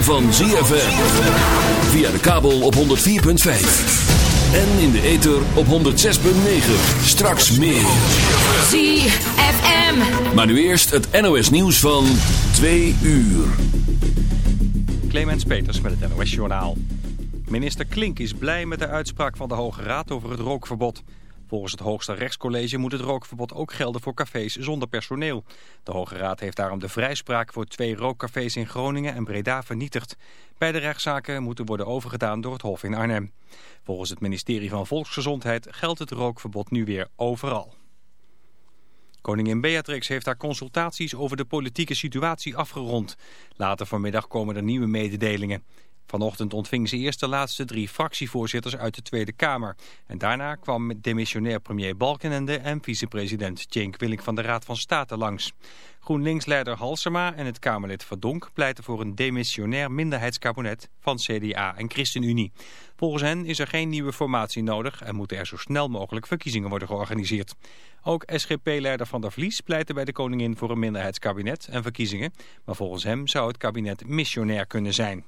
ritme van ZFM. Via de kabel op 104.5. En in de ether op 106.9. Straks meer. ZFM. Maar nu eerst het NOS nieuws van 2 uur. Clemens Peters met het NOS Journaal. Minister Klink is blij met de uitspraak van de Hoge Raad over het rookverbod. Volgens het Hoogste Rechtscollege moet het rookverbod ook gelden voor cafés zonder personeel. De Hoge Raad heeft daarom de vrijspraak voor twee rookcafés in Groningen en Breda vernietigd. Beide rechtszaken moeten worden overgedaan door het Hof in Arnhem. Volgens het ministerie van Volksgezondheid geldt het rookverbod nu weer overal. Koningin Beatrix heeft haar consultaties over de politieke situatie afgerond. Later vanmiddag komen er nieuwe mededelingen. Vanochtend ontving ze eerst de laatste drie fractievoorzitters uit de Tweede Kamer. En daarna kwam demissionair premier Balkenende en vicepresident Cenk Willink van de Raad van State langs. GroenLinks-leider Halsema en het Kamerlid Verdonk pleiten voor een demissionair minderheidskabinet van CDA en ChristenUnie. Volgens hen is er geen nieuwe formatie nodig en moeten er zo snel mogelijk verkiezingen worden georganiseerd. Ook SGP-leider Van der Vlies pleitte bij de koningin voor een minderheidskabinet en verkiezingen. Maar volgens hem zou het kabinet missionair kunnen zijn.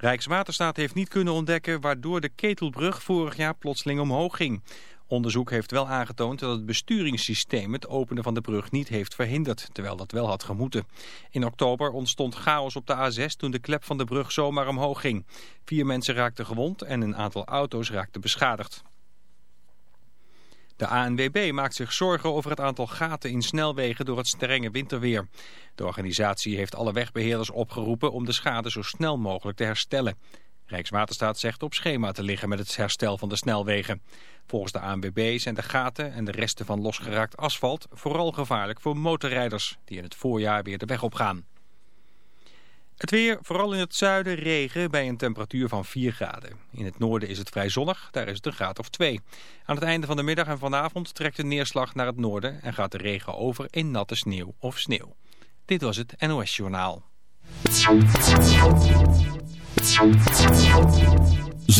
Rijkswaterstaat heeft niet kunnen ontdekken waardoor de Ketelbrug vorig jaar plotseling omhoog ging. Onderzoek heeft wel aangetoond dat het besturingssysteem het openen van de brug niet heeft verhinderd, terwijl dat wel had gemoeten. In oktober ontstond chaos op de A6 toen de klep van de brug zomaar omhoog ging. Vier mensen raakten gewond en een aantal auto's raakten beschadigd. De ANWB maakt zich zorgen over het aantal gaten in snelwegen door het strenge winterweer. De organisatie heeft alle wegbeheerders opgeroepen om de schade zo snel mogelijk te herstellen. Rijkswaterstaat zegt op schema te liggen met het herstel van de snelwegen. Volgens de ANWB zijn de gaten en de resten van losgeraakt asfalt vooral gevaarlijk voor motorrijders die in het voorjaar weer de weg opgaan. Het weer, vooral in het zuiden, regen bij een temperatuur van 4 graden. In het noorden is het vrij zonnig, daar is het een graad of 2. Aan het einde van de middag en vanavond trekt de neerslag naar het noorden... en gaat de regen over in natte sneeuw of sneeuw. Dit was het NOS Journaal.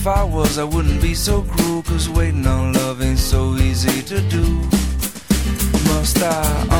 if I was, I wouldn't be so cruel. Cause waiting on love ain't so easy to do. Must I?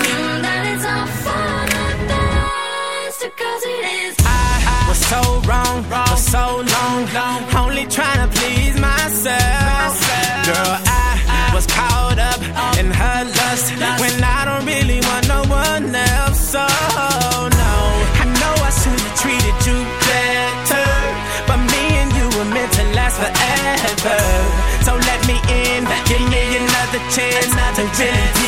So let me in, give me another chance. To really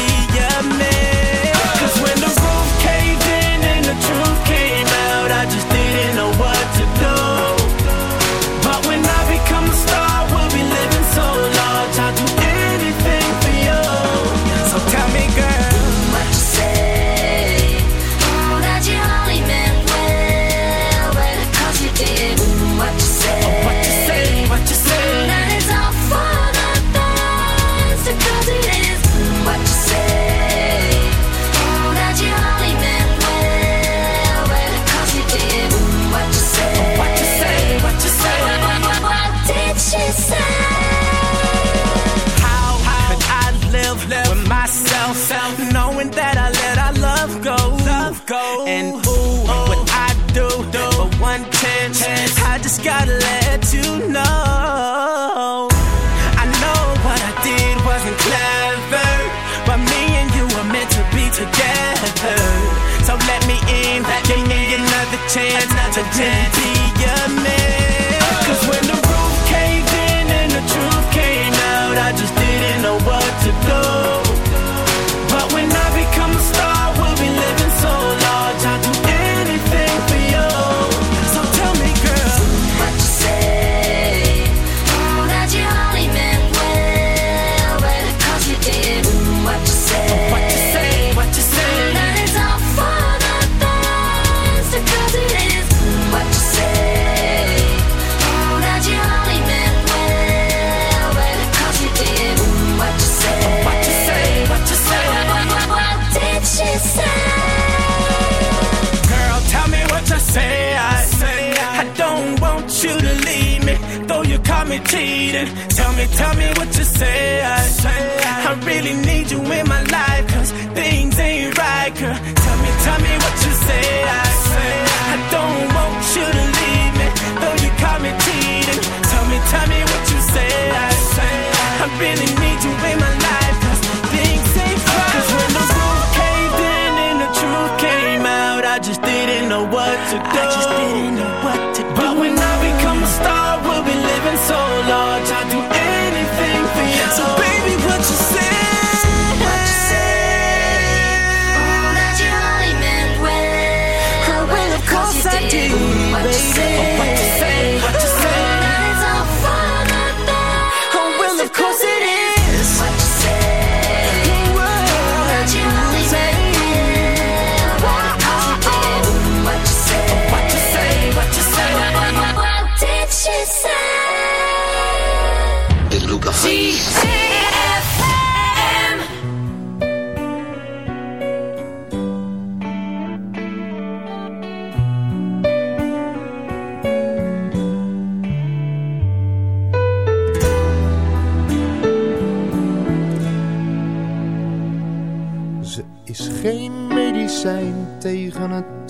Jamaica.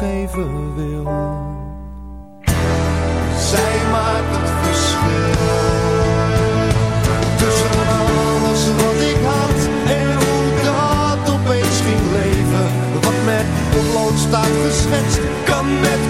toegeven wil. Zij maakt het verschil. Tussen alles wat ik had en hoe dat opeens ging leven. Wat met potlood staat geschetst, kan met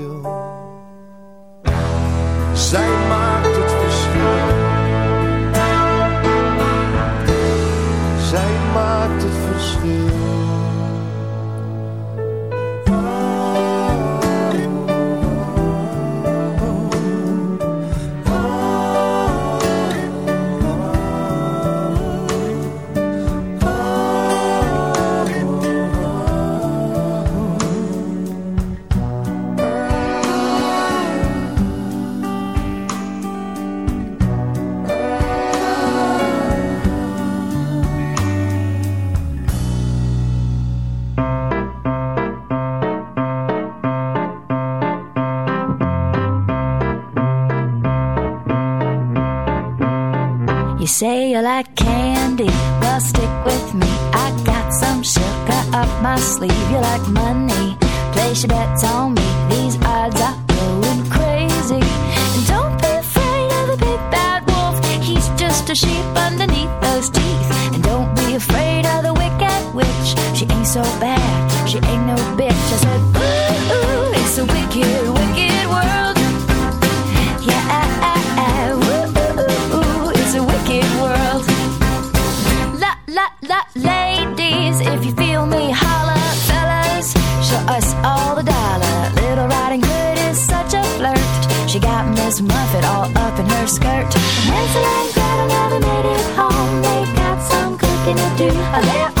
A sheep underneath those teeth. And don't be afraid of the wicked witch. She ain't so bad, she ain't no bitch. I said, ooh, ooh it's a wicked, wicked world. Yeah, ooh, ooh, ooh, it's a wicked world. La la la, ladies, if you feel me, holla, fellas, show us all the dollar. Little Riding Hood is such a flirt. She got Miss Muffet all up in her skirt. And do. I let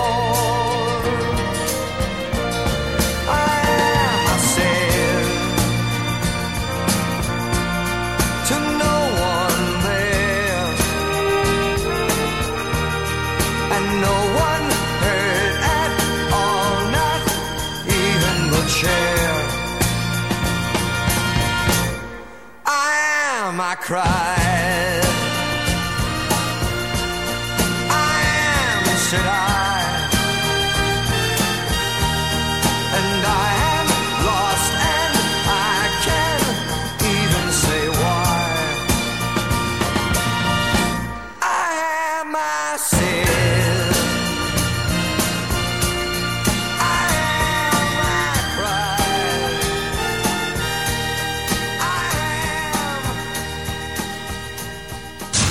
cry.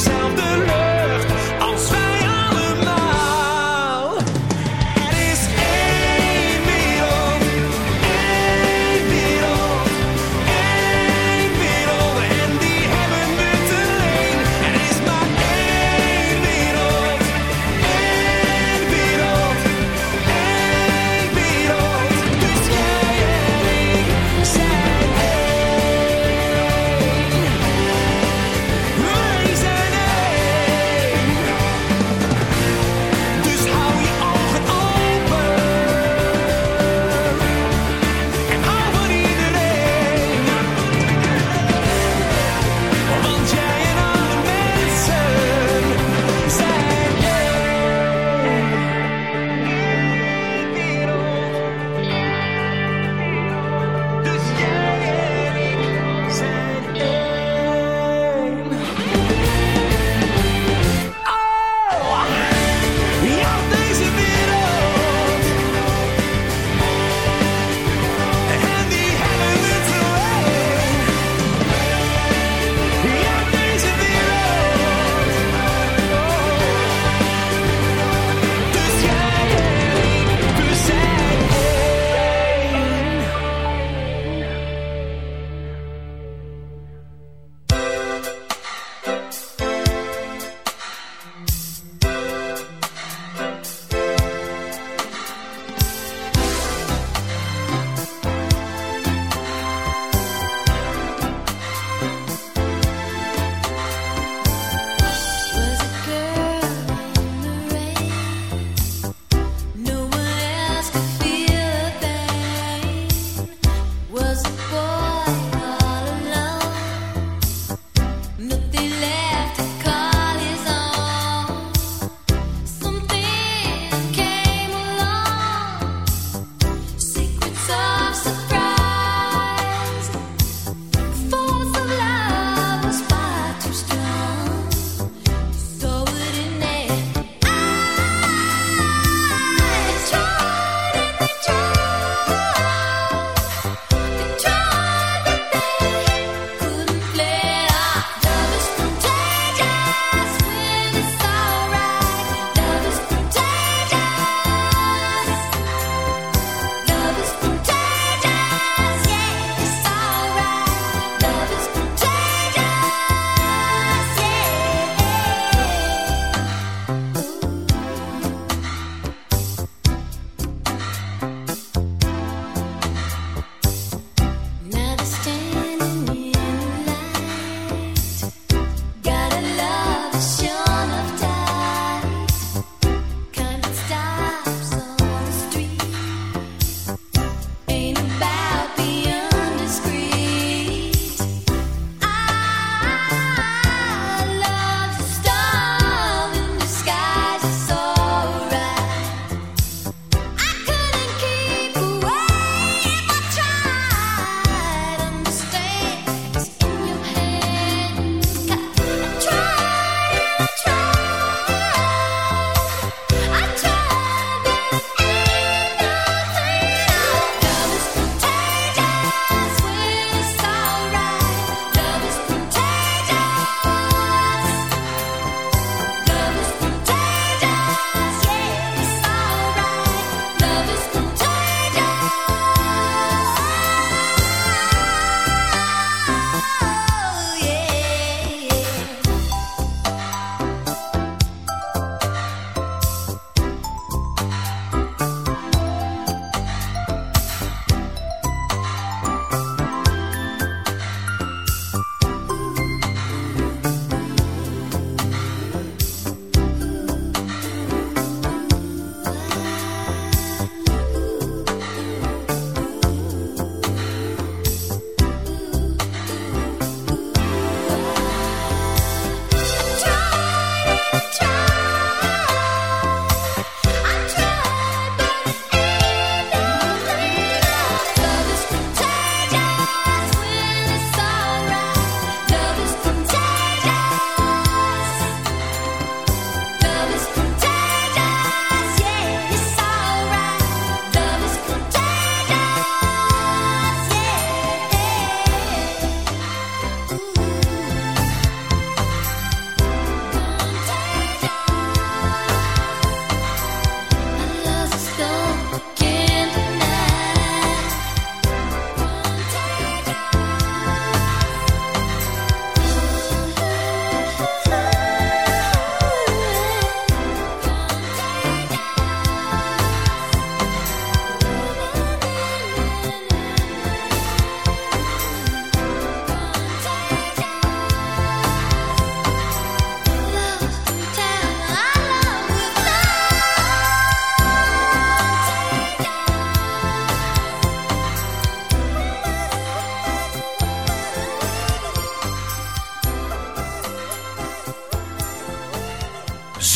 yourself